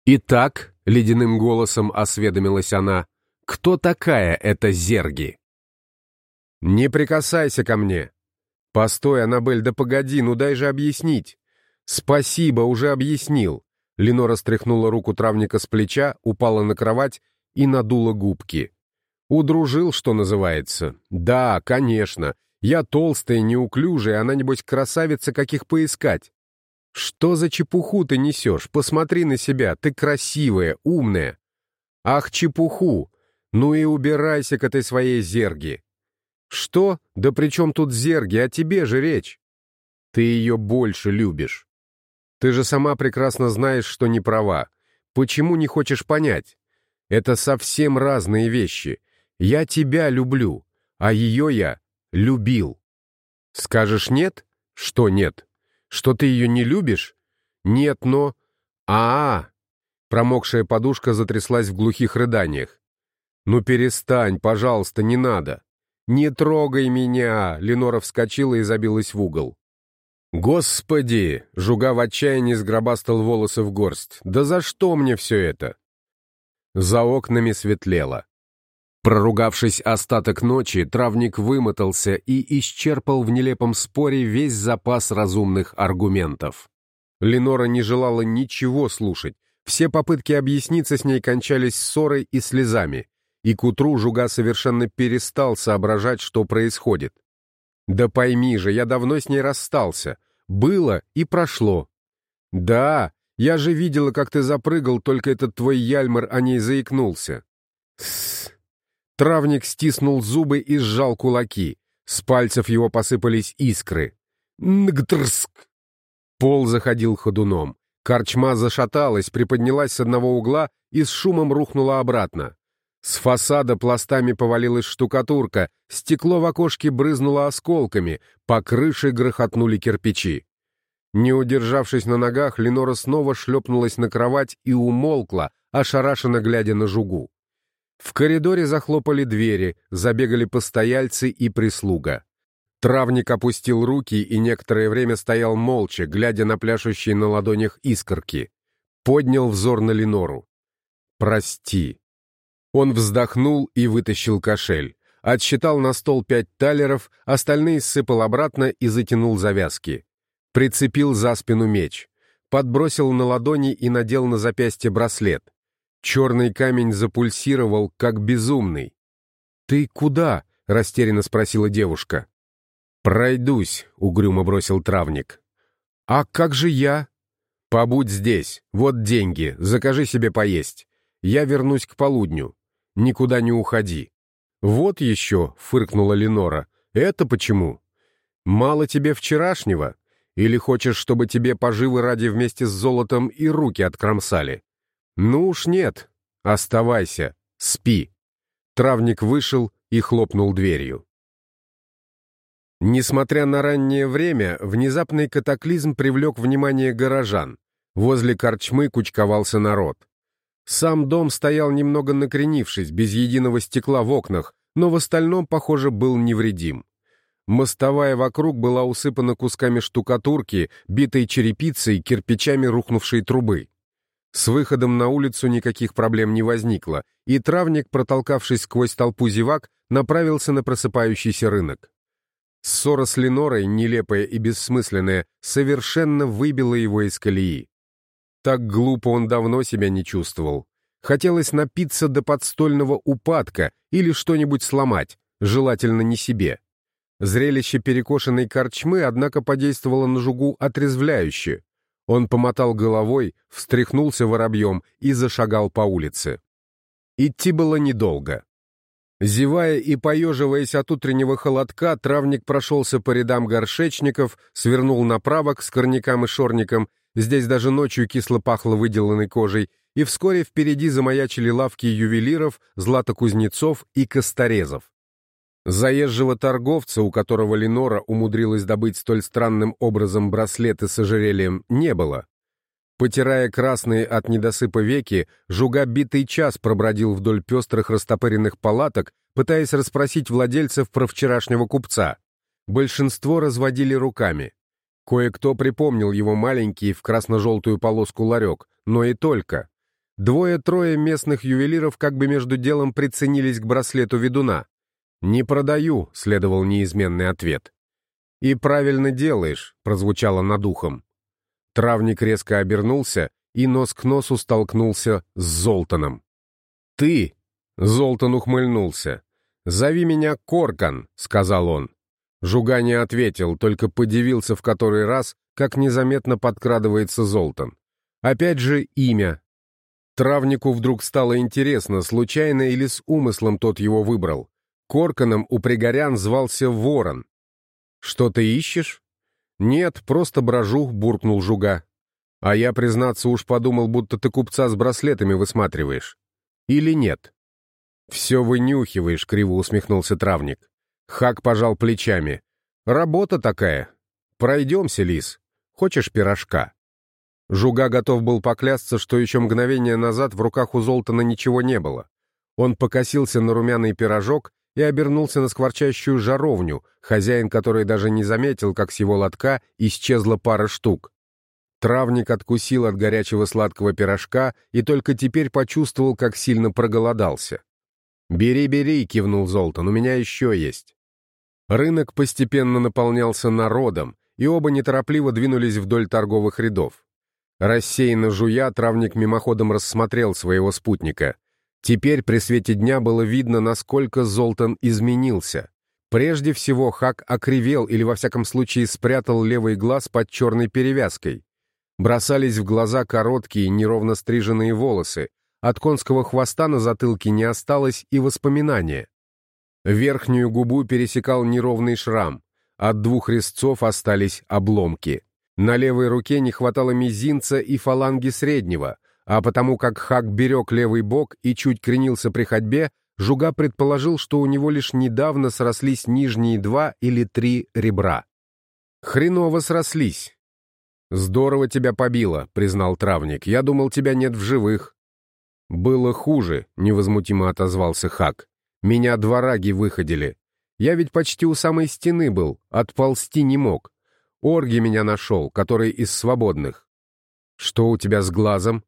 «Итак», — ледяным голосом осведомилась она, — «кто такая эта Зерги?» «Не прикасайся ко мне!» «Постой, Аннабель, да погоди, ну дай же объяснить!» «Спасибо, уже объяснил!» Ленора стряхнула руку травника с плеча, упала на кровать и надула губки. «Удружил, что называется?» «Да, конечно. Я толстая, неуклюжая, она, небось, красавица, каких поискать. Что за чепуху ты несешь? Посмотри на себя, ты красивая, умная. Ах, чепуху! Ну и убирайся к этой своей зерге. Что? Да при чем тут зерги, о тебе же речь. Ты ее больше любишь. Ты же сама прекрасно знаешь, что не права. Почему не хочешь понять? Это совсем разные вещи. Я тебя люблю, а ее я любил. Скажешь нет? Что нет? Что ты ее не любишь? Нет, но... а, -а, Промокшая подушка затряслась в глухих рыданиях. «Ну перестань, пожалуйста, не надо!» «Не трогай меня!» — Ленора вскочила и забилась в угол. «Господи!» — Жуга в отчаянии сгробастал волосы в горсть. «Да за что мне все это?» За окнами светлело. Проругавшись остаток ночи, травник вымотался и исчерпал в нелепом споре весь запас разумных аргументов. Ленора не желала ничего слушать, все попытки объясниться с ней кончались ссорой и слезами, и к утру Жуга совершенно перестал соображать, что происходит. «Да пойми же, я давно с ней расстался. Было и прошло». «Да, я же видела, как ты запрыгал, только этот твой Яльмар о ней заикнулся». «Тссс, Травник стиснул зубы и сжал кулаки. С пальцев его посыпались искры. «Нгтрск!» Пол заходил ходуном. Корчма зашаталась, приподнялась с одного угла и с шумом рухнула обратно. С фасада пластами повалилась штукатурка, стекло в окошке брызнуло осколками, по крыше грохотнули кирпичи. Не удержавшись на ногах, Ленора снова шлепнулась на кровать и умолкла, ошарашенно глядя на жугу. В коридоре захлопали двери, забегали постояльцы и прислуга. Травник опустил руки и некоторое время стоял молча, глядя на пляшущие на ладонях искорки. Поднял взор на Ленору. «Прости». Он вздохнул и вытащил кошель. Отсчитал на стол пять талеров, остальные сыпал обратно и затянул завязки. Прицепил за спину меч. Подбросил на ладони и надел на запястье браслет. Черный камень запульсировал, как безумный. «Ты куда?» — растерянно спросила девушка. «Пройдусь», — угрюмо бросил травник. «А как же я?» «Побудь здесь. Вот деньги. Закажи себе поесть. Я вернусь к полудню. Никуда не уходи». «Вот еще», — фыркнула Ленора. «Это почему?» «Мало тебе вчерашнего? Или хочешь, чтобы тебе поживы ради вместе с золотом и руки откромсали?» «Ну уж нет. Оставайся. Спи». Травник вышел и хлопнул дверью. Несмотря на раннее время, внезапный катаклизм привлек внимание горожан. Возле корчмы кучковался народ. Сам дом стоял немного накренившись, без единого стекла в окнах, но в остальном, похоже, был невредим. Мостовая вокруг была усыпана кусками штукатурки, битой черепицей, кирпичами рухнувшей трубы. С выходом на улицу никаких проблем не возникло, и травник, протолкавшись сквозь толпу зевак, направился на просыпающийся рынок. Ссора с Ленорой, нелепая и бессмысленная, совершенно выбила его из колеи. Так глупо он давно себя не чувствовал. Хотелось напиться до подстольного упадка или что-нибудь сломать, желательно не себе. Зрелище перекошенной корчмы, однако, подействовало на жугу отрезвляюще. Он помотал головой, встряхнулся воробьем и зашагал по улице. Идти было недолго. Зевая и поеживаясь от утреннего холодка, травник прошелся по рядам горшечников, свернул направо к скорнякам и шорникам, здесь даже ночью кисло пахло выделанной кожей, и вскоре впереди замаячили лавки ювелиров, златокузнецов и косторезов. Заезжего торговца, у которого Ленора умудрилась добыть столь странным образом браслеты с ожерельем, не было. Потирая красные от недосыпа веки, Жуга битый час пробродил вдоль пестрых растопыренных палаток, пытаясь расспросить владельцев про вчерашнего купца. Большинство разводили руками. Кое-кто припомнил его маленький в красно-желтую полоску ларек, но и только. Двое-трое местных ювелиров как бы между делом приценились к браслету ведуна. «Не продаю», — следовал неизменный ответ. «И правильно делаешь», — прозвучало над ухом. Травник резко обернулся и нос к носу столкнулся с Золтаном. «Ты!» — Золтан ухмыльнулся. «Зови меня Коркан», — сказал он. Жуга не ответил, только подивился в который раз, как незаметно подкрадывается Золтан. Опять же имя. Травнику вдруг стало интересно, случайно или с умыслом тот его выбрал. Корканом у пригорян звался Ворон. «Что ты ищешь?» «Нет, просто брожу», — буркнул Жуга. «А я, признаться, уж подумал, будто ты купца с браслетами высматриваешь. Или нет?» «Все вынюхиваешь», — криво усмехнулся травник. Хак пожал плечами. «Работа такая. Пройдемся, лис. Хочешь пирожка?» Жуга готов был поклясться, что еще мгновение назад в руках у Золтана ничего не было. Он покосился на румяный пирожок и обернулся на скворчащую жаровню, хозяин которой даже не заметил, как с его лотка исчезла пара штук. Травник откусил от горячего сладкого пирожка и только теперь почувствовал, как сильно проголодался. «Бери, бери», — кивнул Золтан, — «у меня еще есть». Рынок постепенно наполнялся народом, и оба неторопливо двинулись вдоль торговых рядов. Рассеянно жуя, травник мимоходом рассмотрел своего спутника. Теперь при свете дня было видно, насколько Золтан изменился. Прежде всего, Хак окривел или, во всяком случае, спрятал левый глаз под черной перевязкой. Бросались в глаза короткие, неровно стриженные волосы. От конского хвоста на затылке не осталось и воспоминания. Верхнюю губу пересекал неровный шрам. От двух резцов остались обломки. На левой руке не хватало мизинца и фаланги среднего — а потому как Хак берег левый бок и чуть кренился при ходьбе, Жуга предположил, что у него лишь недавно срослись нижние два или три ребра. «Хреново срослись». «Здорово тебя побило», — признал травник. «Я думал, тебя нет в живых». «Было хуже», — невозмутимо отозвался Хак. «Меня двораги выходили. Я ведь почти у самой стены был, отползти не мог. Орги меня нашел, который из свободных». «Что у тебя с глазом?»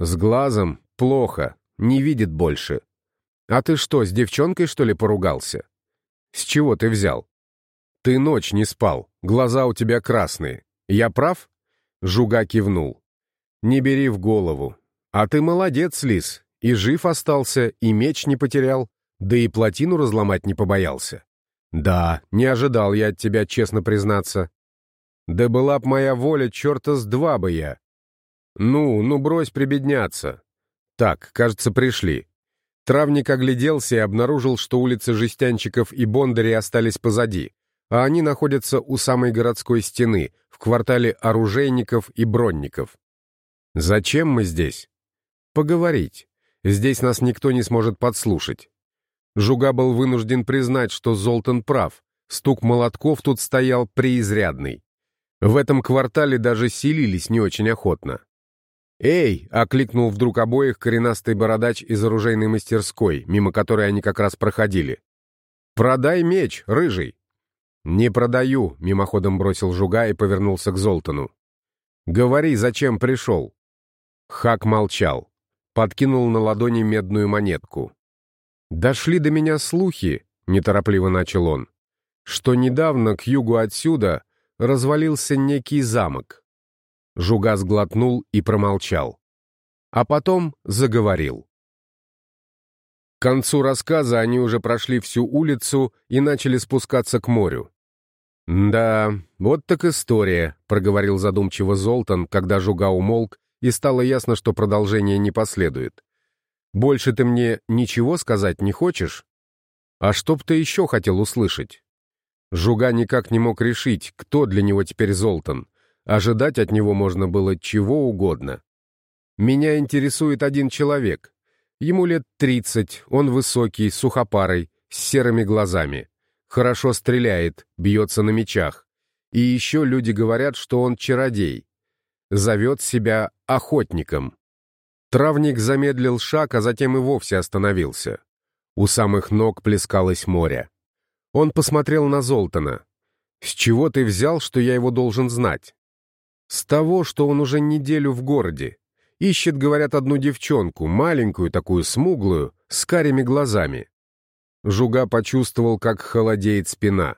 С глазом плохо, не видит больше. А ты что, с девчонкой, что ли, поругался? С чего ты взял? Ты ночь не спал, глаза у тебя красные. Я прав? Жуга кивнул. Не бери в голову. А ты молодец, Лис, и жив остался, и меч не потерял, да и плотину разломать не побоялся. Да, не ожидал я от тебя, честно признаться. Да была б моя воля, черта с два бы я. «Ну, ну брось прибедняться». «Так, кажется, пришли». Травник огляделся и обнаружил, что улицы Жестянчиков и Бондари остались позади, а они находятся у самой городской стены, в квартале оружейников и бронников. «Зачем мы здесь?» «Поговорить. Здесь нас никто не сможет подслушать». Жуга был вынужден признать, что Золтан прав. Стук молотков тут стоял преизрядный. В этом квартале даже селились не очень охотно. «Эй!» — окликнул вдруг обоих коренастый бородач из оружейной мастерской, мимо которой они как раз проходили. «Продай меч, рыжий!» «Не продаю», — мимоходом бросил жуга и повернулся к Золтану. «Говори, зачем пришел?» Хак молчал. Подкинул на ладони медную монетку. «Дошли до меня слухи», — неторопливо начал он, «что недавно к югу отсюда развалился некий замок. Жуга сглотнул и промолчал. А потом заговорил. К концу рассказа они уже прошли всю улицу и начали спускаться к морю. «Да, вот так история», — проговорил задумчиво Золтан, когда Жуга умолк, и стало ясно, что продолжение не последует. «Больше ты мне ничего сказать не хочешь? А что б ты еще хотел услышать?» Жуга никак не мог решить, кто для него теперь Золтан, Ожидать от него можно было чего угодно. Меня интересует один человек. Ему лет тридцать, он высокий, сухопарый, с серыми глазами. Хорошо стреляет, бьется на мечах. И еще люди говорят, что он чародей. зовет себя охотником. Травник замедлил шаг, а затем и вовсе остановился. У самых ног плескалось море. Он посмотрел на Золтана. «С чего ты взял, что я его должен знать?» «С того, что он уже неделю в городе. Ищет, говорят, одну девчонку, маленькую такую, смуглую, с карими глазами». Жуга почувствовал, как холодеет спина.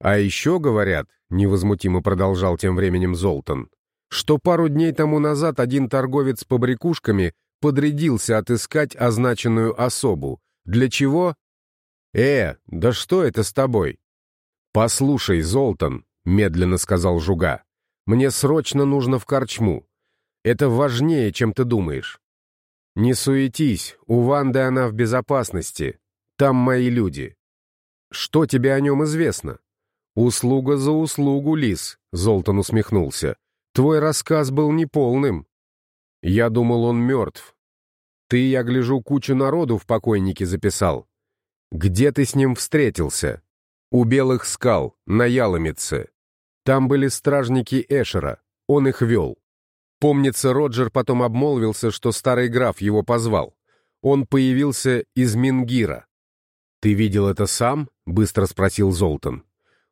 «А еще, говорят, — невозмутимо продолжал тем временем Золтан, что пару дней тому назад один торговец побрякушками подрядился отыскать означенную особу. Для чего? «Э, да что это с тобой?» «Послушай, Золтан», — медленно сказал Жуга, — «мне срочно нужно в корчму. Это важнее, чем ты думаешь. Не суетись, у Ванды она в безопасности. Там мои люди. Что тебе о нем известно?» «Услуга за услугу, Лис», — Золтан усмехнулся. Твой рассказ был неполным. Я думал, он мертв. Ты, я гляжу, кучу народу в покойнике записал. Где ты с ним встретился? У Белых скал, на Яломице. Там были стражники Эшера, он их вел. Помнится, Роджер потом обмолвился, что старый граф его позвал. Он появился из Мингира. «Ты видел это сам?» — быстро спросил Золтан.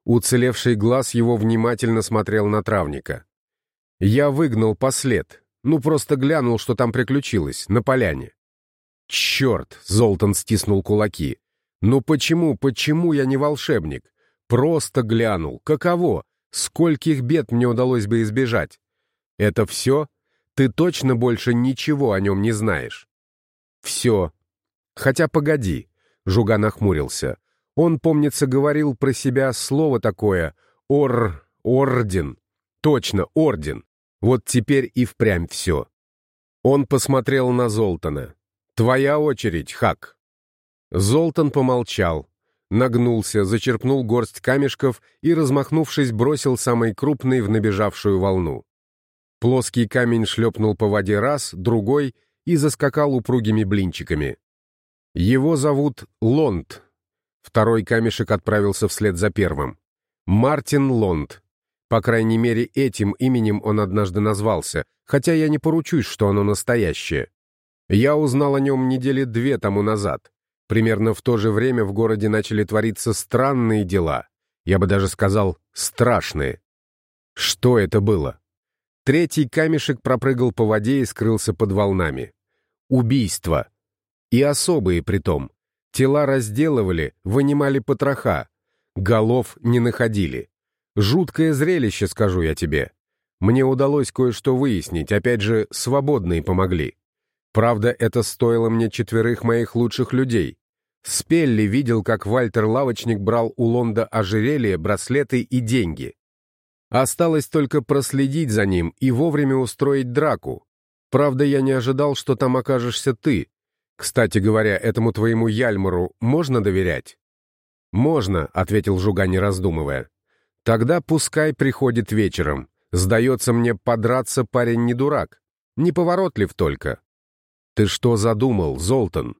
Уцелевший глаз его внимательно смотрел на травника. Я выгнал послед. Ну, просто глянул, что там приключилось, на поляне. Черт, Золтан стиснул кулаки. Ну почему, почему я не волшебник? Просто глянул. Каково? Скольких бед мне удалось бы избежать? Это все? Ты точно больше ничего о нем не знаешь? Все. Хотя погоди, Жуга нахмурился. Он, помнится, говорил про себя слово такое «ор... орден». Точно, орден. Вот теперь и впрямь все. Он посмотрел на Золтана. «Твоя очередь, Хак». Золтан помолчал, нагнулся, зачерпнул горсть камешков и, размахнувшись, бросил самый крупный в набежавшую волну. Плоский камень шлепнул по воде раз, другой и заскакал упругими блинчиками. Его зовут Лонд. Второй камешек отправился вслед за первым. Мартин Лонд. По крайней мере, этим именем он однажды назвался, хотя я не поручусь, что оно настоящее. Я узнал о нем недели две тому назад. Примерно в то же время в городе начали твориться странные дела. Я бы даже сказал, страшные. Что это было? Третий камешек пропрыгал по воде и скрылся под волнами. Убийство. И особые притом. Тела разделывали, вынимали потроха. Голов не находили. Жуткое зрелище, скажу я тебе. Мне удалось кое-что выяснить, опять же, свободные помогли. Правда, это стоило мне четверых моих лучших людей. Спелли видел, как Вальтер-лавочник брал у Лонда ожерелье, браслеты и деньги. Осталось только проследить за ним и вовремя устроить драку. Правда, я не ожидал, что там окажешься ты. Кстати говоря, этому твоему Яльмару можно доверять? «Можно», — ответил Жуга, не раздумывая. Тогда пускай приходит вечером. Сдается мне, подраться парень не дурак. Неповоротлив только. Ты что задумал, Золтан?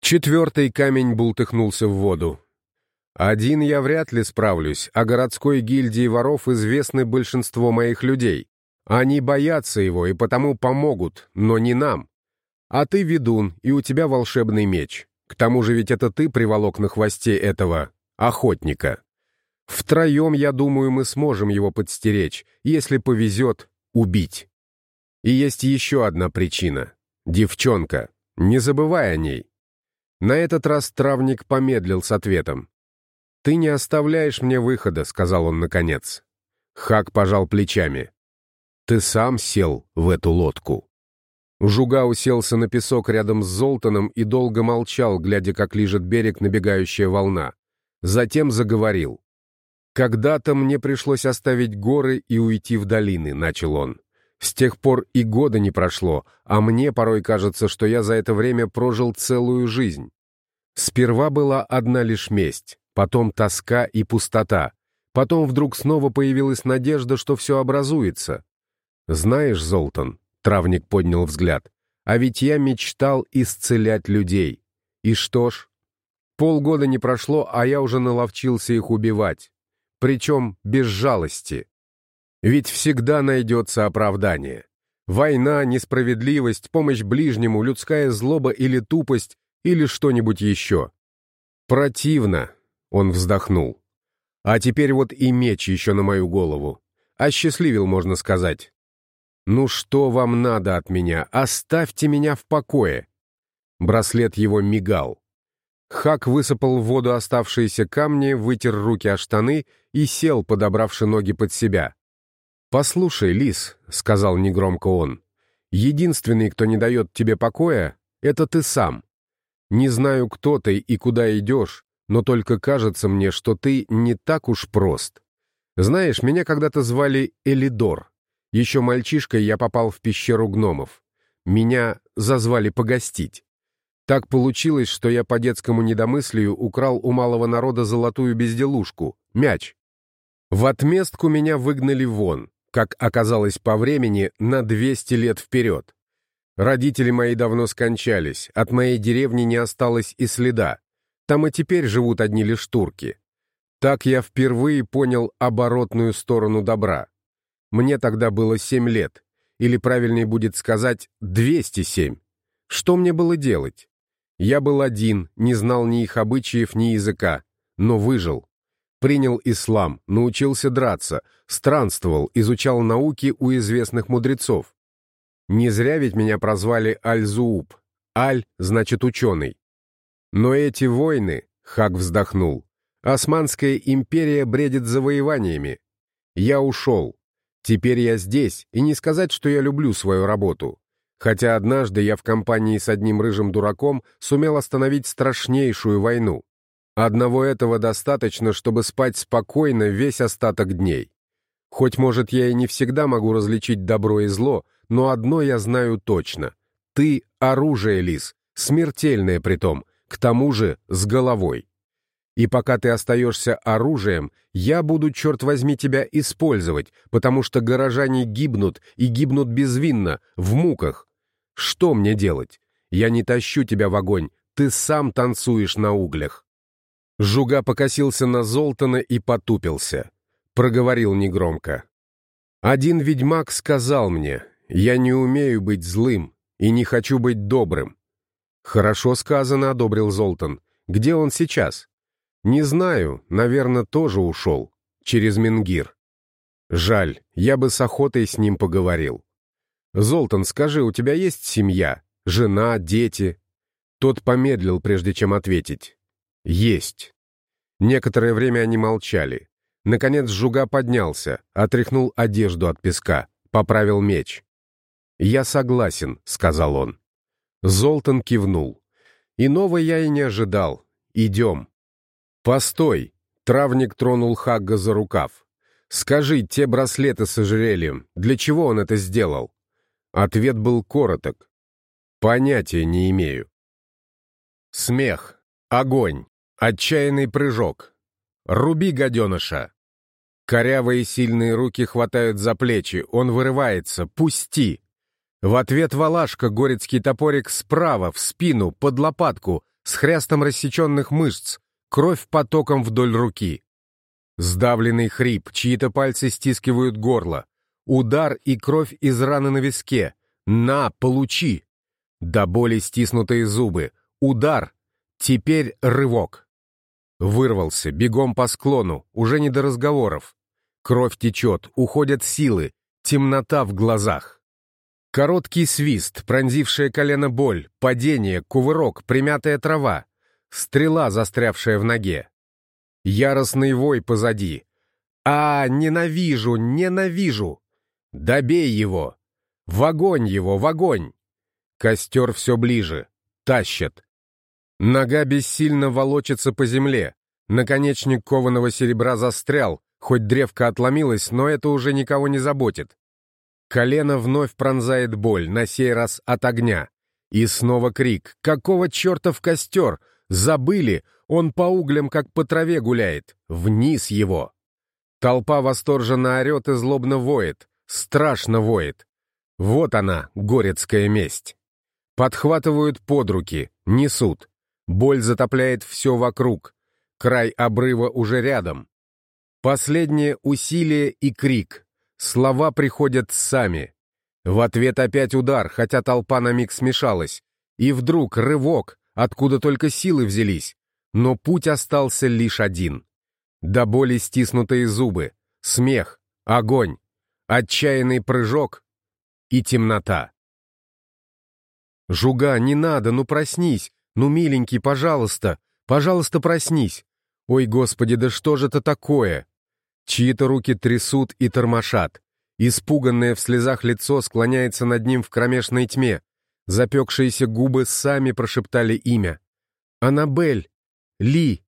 Четвертый камень бултыхнулся в воду. Один я вряд ли справлюсь, а городской гильдии воров известны большинство моих людей. Они боятся его и потому помогут, но не нам. А ты ведун, и у тебя волшебный меч. К тому же ведь это ты приволок на хвосте этого охотника. Втроем, я думаю, мы сможем его подстеречь, если повезет, убить. И есть еще одна причина. Девчонка. Не забывай о ней. На этот раз травник помедлил с ответом. «Ты не оставляешь мне выхода», — сказал он наконец. Хак пожал плечами. «Ты сам сел в эту лодку». Жуга уселся на песок рядом с Золтаном и долго молчал, глядя, как лижет берег набегающая волна. Затем заговорил. «Когда-то мне пришлось оставить горы и уйти в долины», — начал он. «С тех пор и года не прошло, а мне порой кажется, что я за это время прожил целую жизнь. Сперва была одна лишь месть, потом тоска и пустота, потом вдруг снова появилась надежда, что все образуется. Знаешь, Золтан, — травник поднял взгляд, — а ведь я мечтал исцелять людей. И что ж, полгода не прошло, а я уже наловчился их убивать причем без жалости. Ведь всегда найдется оправдание. Война, несправедливость, помощь ближнему, людская злоба или тупость, или что-нибудь еще. Противно, он вздохнул. А теперь вот и меч еще на мою голову. Осчастливил, можно сказать. «Ну что вам надо от меня? Оставьте меня в покое!» Браслет его мигал. Хак высыпал в воду оставшиеся камни, вытер руки о штаны и сел, подобравши ноги под себя. «Послушай, Лис», — сказал негромко он, — «единственный, кто не дает тебе покоя, — это ты сам. Не знаю, кто ты и куда идешь, но только кажется мне, что ты не так уж прост. Знаешь, меня когда-то звали Элидор. Еще мальчишкой я попал в пещеру гномов. Меня зазвали погостить. Так получилось, что я по детскому недомыслию украл у малого народа золотую безделушку — мяч. В отместку меня выгнали вон, как оказалось по времени, на 200 лет вперед. Родители мои давно скончались, от моей деревни не осталось и следа. Там и теперь живут одни лишь турки. Так я впервые понял оборотную сторону добра. Мне тогда было семь лет, или правильнее будет сказать 207. Что мне было делать? Я был один, не знал ни их обычаев, ни языка, но выжил. Принял ислам, научился драться, странствовал, изучал науки у известных мудрецов. Не зря ведь меня прозвали Аль-Зууп. Аль значит ученый. Но эти войны, Хак вздохнул, Османская империя бредит завоеваниями. Я ушел. Теперь я здесь, и не сказать, что я люблю свою работу. Хотя однажды я в компании с одним рыжим дураком сумел остановить страшнейшую войну. Одного этого достаточно, чтобы спать спокойно весь остаток дней. Хоть, может, я и не всегда могу различить добро и зло, но одно я знаю точно. Ты — оружие, Лис, смертельное притом, к тому же с головой. И пока ты остаешься оружием, я буду, черт возьми, тебя использовать, потому что горожане гибнут и гибнут безвинно, в муках, что мне делать? Я не тащу тебя в огонь, ты сам танцуешь на углях». Жуга покосился на Золтана и потупился. Проговорил негромко. «Один ведьмак сказал мне, я не умею быть злым и не хочу быть добрым». «Хорошо сказано», — одобрил Золтан. «Где он сейчас?» «Не знаю, наверное, тоже ушел. Через Менгир». «Жаль, я бы с охотой с ним поговорил». «Золтан, скажи, у тебя есть семья? Жена, дети?» Тот помедлил, прежде чем ответить. «Есть». Некоторое время они молчали. Наконец Жуга поднялся, отряхнул одежду от песка, поправил меч. «Я согласен», — сказал он. Золтан кивнул. «Иного я и не ожидал. Идем». «Постой!» — травник тронул Хагга за рукав. «Скажи, те браслеты с ожерельем, для чего он это сделал?» Ответ был короток. Понятия не имею. Смех, огонь, отчаянный прыжок. Руби гаденыша. Корявые сильные руки хватают за плечи, он вырывается, пусти. В ответ Валашка, горецкий топорик справа, в спину, под лопатку, с хрястом рассеченных мышц, кровь потоком вдоль руки. Сдавленный хрип, чьи-то пальцы стискивают горло. Удар и кровь из раны на виске. На, получи. До боли стиснутые зубы. Удар. Теперь рывок. Вырвался, бегом по склону, уже не до разговоров. Кровь течет, уходят силы, темнота в глазах. Короткий свист, пронзившая колено боль, падение, кувырок, примятая трава, стрела, застрявшая в ноге. Яростный вой позади. А, ненавижу, ненавижу! Добей его! В огонь его, в огонь! Костер все ближе. Тащат. Нога бессильно волочится по земле. Наконечник кованого серебра застрял, хоть древко отломилось, но это уже никого не заботит. Колено вновь пронзает боль, на сей раз от огня. И снова крик. «Какого черта в костер? Забыли! Он по углям, как по траве гуляет! Вниз его!» Толпа восторженно орет и злобно воет страшно воет. Вот она, горецкая месть. Подхватывают под руки, несут. Боль затопляет все вокруг. Край обрыва уже рядом. Последнее усилие и крик. Слова приходят сами. В ответ опять удар, хотя толпа на миг смешалась. И вдруг рывок, откуда только силы взялись. Но путь остался лишь один. До боли стиснутые зубы, смех, огонь, отчаянный прыжок и темнота. «Жуга, не надо, ну проснись! Ну, миленький, пожалуйста! Пожалуйста, проснись! Ой, господи, да что же это такое?» Чьи-то руки трясут и тормошат. Испуганное в слезах лицо склоняется над ним в кромешной тьме. Запекшиеся губы сами прошептали имя. «Аннабель! Ли!»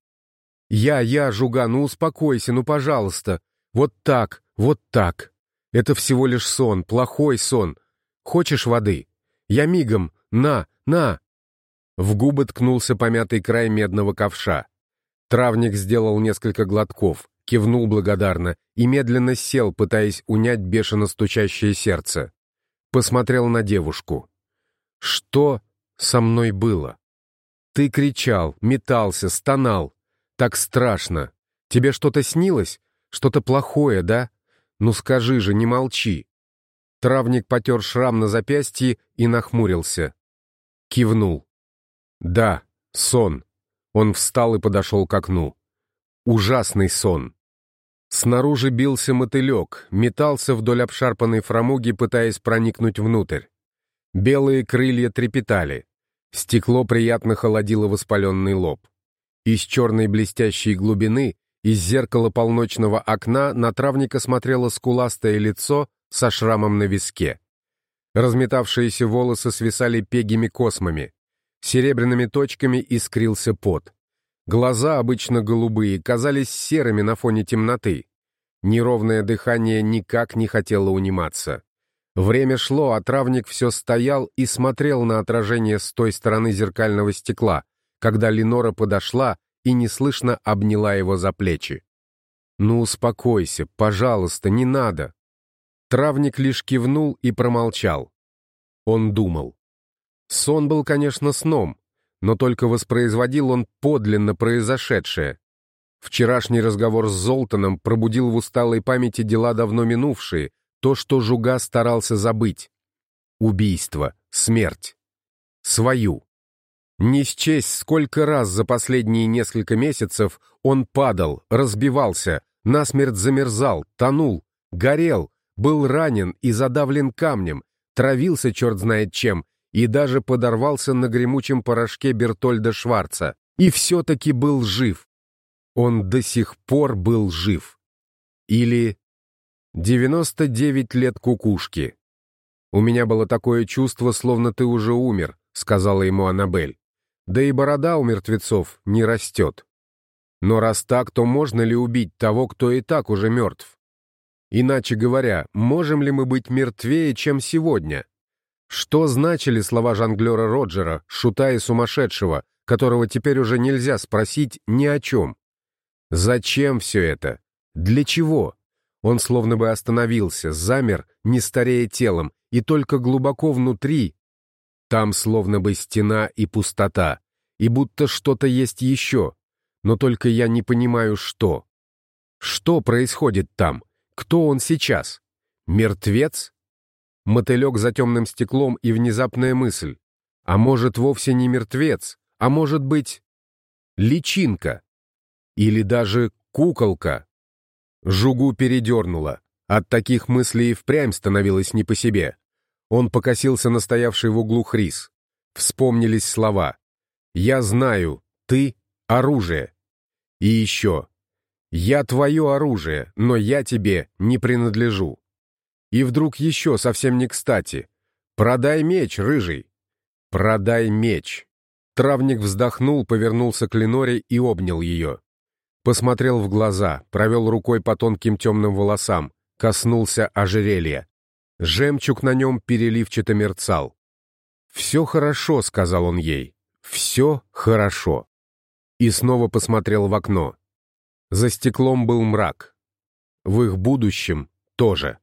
«Я, я, Жуга, ну успокойся, ну пожалуйста! Вот так, вот так! Это всего лишь сон, плохой сон! Хочешь воды? Я мигом! На, на!» В губы ткнулся помятый край медного ковша. Травник сделал несколько глотков кивнул благодарно и медленно сел, пытаясь унять бешено стучащее сердце. Посмотрел на девушку. «Что со мной было?» «Ты кричал, метался, стонал. Так страшно. Тебе что-то снилось? Что-то плохое, да? Ну скажи же, не молчи». Травник потер шрам на запястье и нахмурился. Кивнул. «Да, сон». Он встал и подошел к окну. Ужасный сон. Снаружи бился мотылек, метался вдоль обшарпанной фрамуги, пытаясь проникнуть внутрь. Белые крылья трепетали. Стекло приятно холодило воспаленный лоб. Из черной блестящей глубины, из зеркала полночного окна на травника смотрело скуластое лицо со шрамом на виске. Разметавшиеся волосы свисали пегими космами. Серебряными точками искрился пот. Глаза, обычно голубые, казались серыми на фоне темноты. Неровное дыхание никак не хотело униматься. Время шло, а травник все стоял и смотрел на отражение с той стороны зеркального стекла, когда Ленора подошла и неслышно обняла его за плечи. «Ну, успокойся, пожалуйста, не надо». Травник лишь кивнул и промолчал. Он думал. Сон был, конечно, сном, но только воспроизводил он подлинно произошедшее. Вчерашний разговор с Золтаном пробудил в усталой памяти дела давно минувшие, то, что Жуга старался забыть. Убийство, смерть. Свою. Не счесть, сколько раз за последние несколько месяцев он падал, разбивался, насмерть замерзал, тонул, горел, был ранен и задавлен камнем, травился черт знает чем, и даже подорвался на гремучем порошке Бертольда Шварца. И все-таки был жив. Он до сих пор был жив. Или 99 лет кукушки. «У меня было такое чувство, словно ты уже умер», — сказала ему Аннабель. «Да и борода у мертвецов не растет. Но раз так, то можно ли убить того, кто и так уже мертв? Иначе говоря, можем ли мы быть мертвее, чем сегодня?» Что значили слова жонглера Роджера, шута и сумасшедшего, которого теперь уже нельзя спросить ни о чем? Зачем все это? Для чего? Он словно бы остановился, замер, не старея телом, и только глубоко внутри, там словно бы стена и пустота, и будто что-то есть еще, но только я не понимаю, что. Что происходит там? Кто он сейчас? Мертвец? мотылек за темным стеклом и внезапная мысль. А может, вовсе не мертвец, а может быть, личинка. Или даже куколка. Жугу передернула. От таких мыслей впрямь становилось не по себе. Он покосился на стоявший в углу Хрис. Вспомнились слова. «Я знаю, ты — оружие». И еще. «Я твое оружие, но я тебе не принадлежу». И вдруг еще совсем не кстати. «Продай меч, рыжий!» «Продай меч!» Травник вздохнул, повернулся к Леноре и обнял ее. Посмотрел в глаза, провел рукой по тонким темным волосам, коснулся ожерелья. Жемчуг на нем переливчато мерцал. «Все хорошо», — сказал он ей. «Все хорошо». И снова посмотрел в окно. За стеклом был мрак. В их будущем тоже.